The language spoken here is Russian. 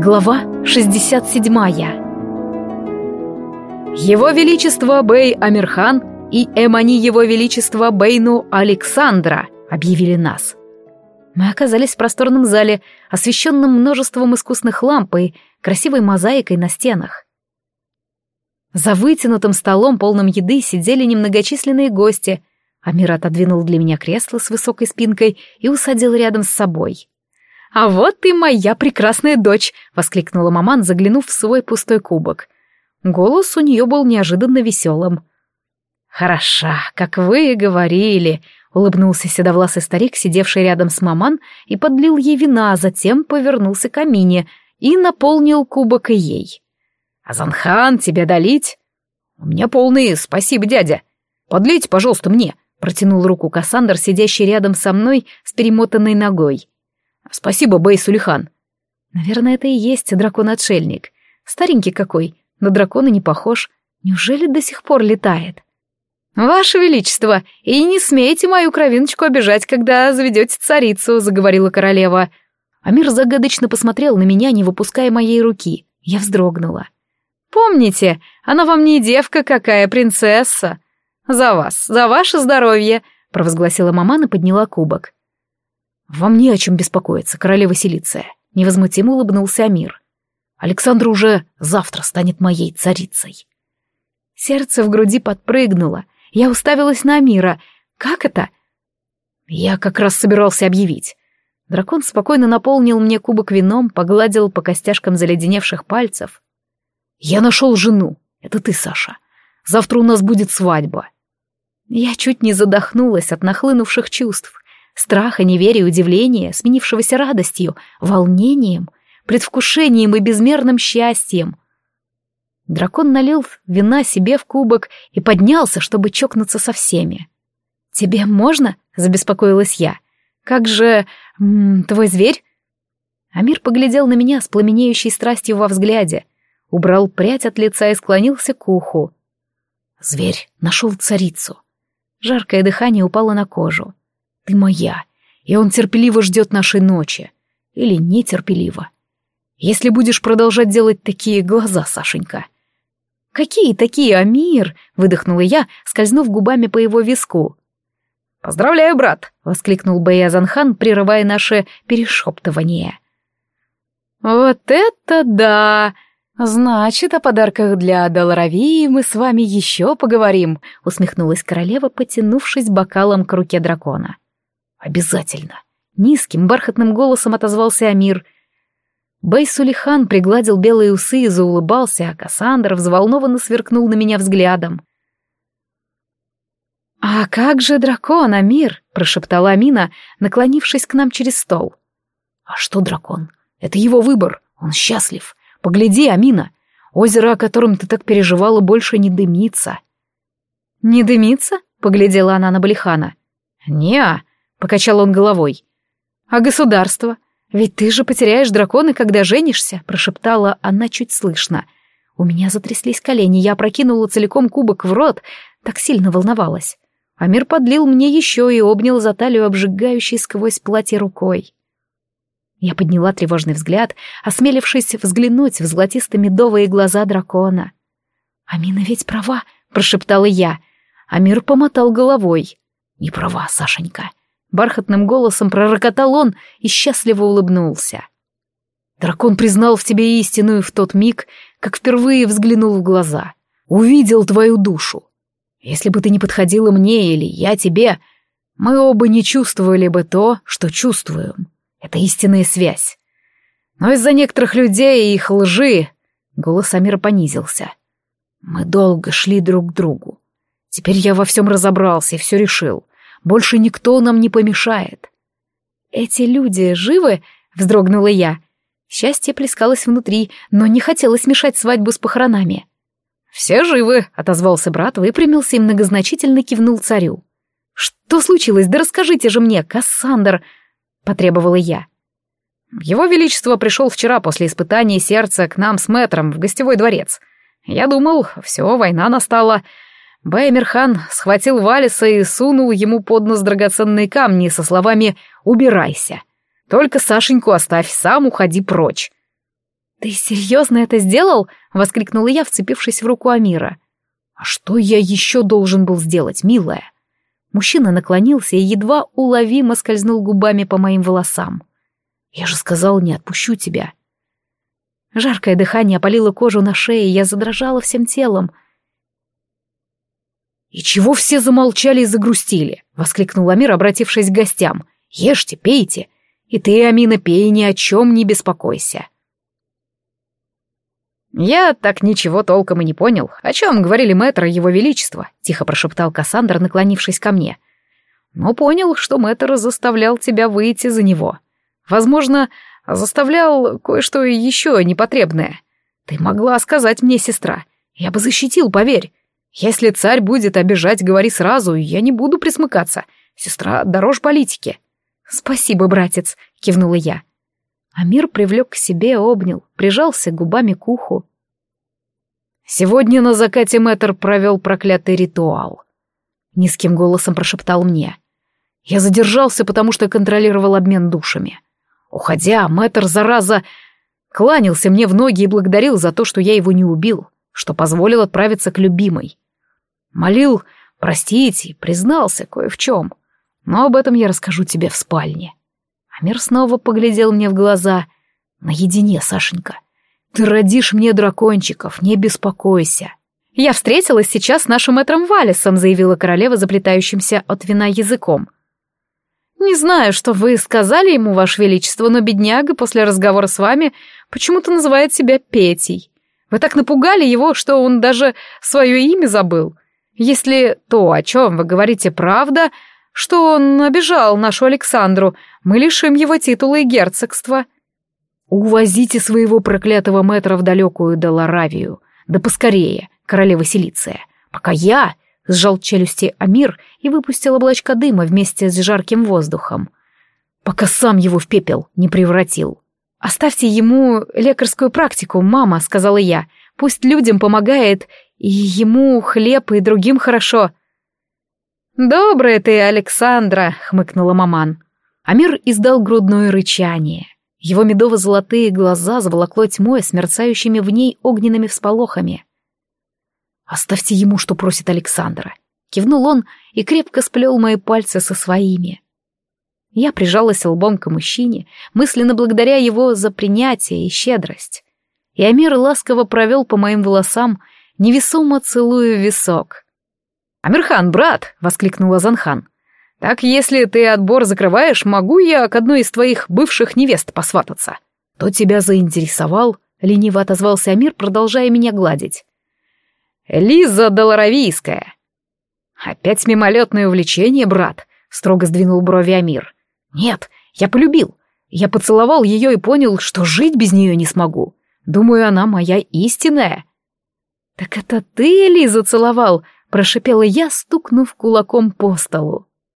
Глава 67 Его Величество Бей Амирхан и Эмани Его Величества Бейну Александра объявили нас. Мы оказались в просторном зале, освещенном множеством искусных ламп и красивой мозаикой на стенах. За вытянутым столом, полным еды, сидели немногочисленные гости. Амир отодвинул для меня кресло с высокой спинкой и усадил рядом с собой. «А вот и моя прекрасная дочь!» — воскликнула маман, заглянув в свой пустой кубок. Голос у нее был неожиданно веселым. «Хороша, как вы и говорили», — улыбнулся седовласый старик, сидевший рядом с маман, и подлил ей вина, а затем повернулся к Амине и наполнил кубок и ей. «Азанхан, тебе долить?» «У меня полные, спасибо, дядя. Подлейте, пожалуйста, мне», — протянул руку Кассандр, сидящий рядом со мной с перемотанной ногой. Спасибо, Бей Сулихан. Наверное, это и есть дракон-отшельник. Старенький какой, на дракона не похож. Неужели до сих пор летает? «Ваше Величество, и не смейте мою кровиночку обижать, когда заведете царицу», — заговорила королева. Амир загадочно посмотрел на меня, не выпуская моей руки. Я вздрогнула. «Помните, она вам не девка какая, принцесса. За вас, за ваше здоровье», — провозгласила маман и подняла кубок. «Вам не о чем беспокоиться, королева Селиция», — невозмутимо улыбнулся Амир. «Александра уже завтра станет моей царицей». Сердце в груди подпрыгнуло. Я уставилась на Амира. «Как это?» Я как раз собирался объявить. Дракон спокойно наполнил мне кубок вином, погладил по костяшкам заледеневших пальцев. «Я нашел жену. Это ты, Саша. Завтра у нас будет свадьба». Я чуть не задохнулась от нахлынувших чувств страха, неверия, удивления, сменившегося радостью, волнением, предвкушением и безмерным счастьем. Дракон налил вина себе в кубок и поднялся, чтобы чокнуться со всеми. «Тебе можно?» — забеспокоилась я. «Как же... М -м, твой зверь?» Амир поглядел на меня с пламенеющей страстью во взгляде, убрал прядь от лица и склонился к уху. Зверь нашел царицу. Жаркое дыхание упало на кожу. Ты моя, и он терпеливо ждет нашей ночи. Или нетерпеливо. Если будешь продолжать делать такие глаза, Сашенька. Какие такие, Амир? Выдохнула я, скользнув губами по его виску. «Поздравляю, брат!» — воскликнул Баязанхан, прерывая наше перешептывание. «Вот это да! Значит, о подарках для Долоровии мы с вами еще поговорим», — усмехнулась королева, потянувшись бокалом к руке дракона. «Обязательно!» — низким бархатным голосом отозвался Амир. Бей Сулихан пригладил белые усы и заулыбался, а Кассандра взволнованно сверкнул на меня взглядом. «А как же дракон, Амир?» — прошептала Амина, наклонившись к нам через стол. «А что дракон? Это его выбор, он счастлив. Погляди, Амина, озеро, о котором ты так переживала, больше не дымится». «Не дымится?» — поглядела она на Балихана. «Не-а», — покачал он головой. «А государство? Ведь ты же потеряешь дракона, когда женишься», — прошептала она чуть слышно. У меня затряслись колени, я прокинула целиком кубок в рот, так сильно волновалась. Амир подлил мне еще и обнял за талию обжигающей сквозь платье рукой. Я подняла тревожный взгляд, осмелившись взглянуть в золотисто-медовые глаза дракона. «Амина ведь права», — прошептала я. Амир помотал головой. «Не права, Сашенька. Бархатным голосом пророкотал он и счастливо улыбнулся. Дракон признал в тебе истину в тот миг, как впервые взглянул в глаза. Увидел твою душу. Если бы ты не подходила мне или я тебе, мы оба не чувствовали бы то, что чувствуем. Это истинная связь. Но из-за некоторых людей и их лжи голос Амира понизился. Мы долго шли друг к другу. Теперь я во всем разобрался и все решил. Больше никто нам не помешает. Эти люди живы? Вздрогнула я. Счастье плескалось внутри, но не хотелось мешать свадьбу с похоронами. «Все живы», — отозвался брат, выпрямился и многозначительно кивнул царю. «Что случилось? Да расскажите же мне, Кассандр!» — потребовала я. «Его Величество пришел вчера после испытания сердца к нам с мэтром в гостевой дворец. Я думал, все, война настала, Баймерхан схватил Валиса и сунул ему под нос драгоценные камни со словами «Убирайся». «Только Сашеньку оставь, сам уходи прочь». «Ты серьезно это сделал?» — воскликнула я, вцепившись в руку Амира. «А что я еще должен был сделать, милая?» Мужчина наклонился и едва уловимо скользнул губами по моим волосам. «Я же сказал, не отпущу тебя». Жаркое дыхание опалило кожу на шее, я задрожала всем телом. «И чего все замолчали и загрустили?» — воскликнул Амир, обратившись к гостям. «Ешьте, пейте. И ты, Амина, пей, ни о чем не беспокойся». «Я так ничего толком и не понял. О чем говорили мэтр и его величество?» — тихо прошептал Кассандр, наклонившись ко мне. «Но понял, что мэтр заставлял тебя выйти за него. Возможно, заставлял кое-что еще непотребное. Ты могла сказать мне, сестра. Я бы защитил, поверь. Если царь будет обижать, говори сразу, я не буду присмыкаться. Сестра дороже политики». «Спасибо, братец», — кивнула я. Амир привлек к себе, обнял, прижался губами к уху. «Сегодня на закате Мэтр провел проклятый ритуал», — низким голосом прошептал мне. «Я задержался, потому что контролировал обмен душами. Уходя, Мэтр, зараза, кланялся мне в ноги и благодарил за то, что я его не убил, что позволил отправиться к любимой. Молил простить и признался кое в чем, но об этом я расскажу тебе в спальне». Амир снова поглядел мне в глаза. «Наедине, Сашенька. Ты родишь мне дракончиков, не беспокойся». «Я встретилась сейчас с нашим мэтром Валисом», — заявила королева, заплетающимся от вина языком. «Не знаю, что вы сказали ему, Ваше Величество, но бедняга после разговора с вами почему-то называет себя Петей. Вы так напугали его, что он даже свое имя забыл. Если то, о чем вы говорите, правда, что он обижал нашу Александру, мы лишим его титула и герцогства. Увозите своего проклятого мэтра в далекую Даларавию, да поскорее, королева Силиция, пока я сжал челюсти Амир и выпустил облачко дыма вместе с жарким воздухом, пока сам его в пепел не превратил. «Оставьте ему лекарскую практику, мама», — сказала я. «Пусть людям помогает, и ему хлеб, и другим хорошо». «Добрая ты, Александра!» — хмыкнула маман. Амир издал грудное рычание. Его медово-золотые глаза заволокло тьмой с мерцающими в ней огненными всполохами. «Оставьте ему, что просит Александра!» Кивнул он и крепко сплел мои пальцы со своими. Я прижалась лбом к мужчине, мысленно благодаря его за принятие и щедрость. И Амир ласково провел по моим волосам, невесомо целуя висок — «Амирхан, брат!» — воскликнула Занхан. «Так если ты отбор закрываешь, могу я к одной из твоих бывших невест посвататься?» «Кто тебя заинтересовал?» — лениво отозвался Амир, продолжая меня гладить. «Лиза Долоровийская». «Опять мимолетное увлечение, брат?» — строго сдвинул брови Амир. «Нет, я полюбил. Я поцеловал ее и понял, что жить без нее не смогу. Думаю, она моя истинная». «Так это ты Лизу целовал?» прошипела я, стукнув кулаком по столу.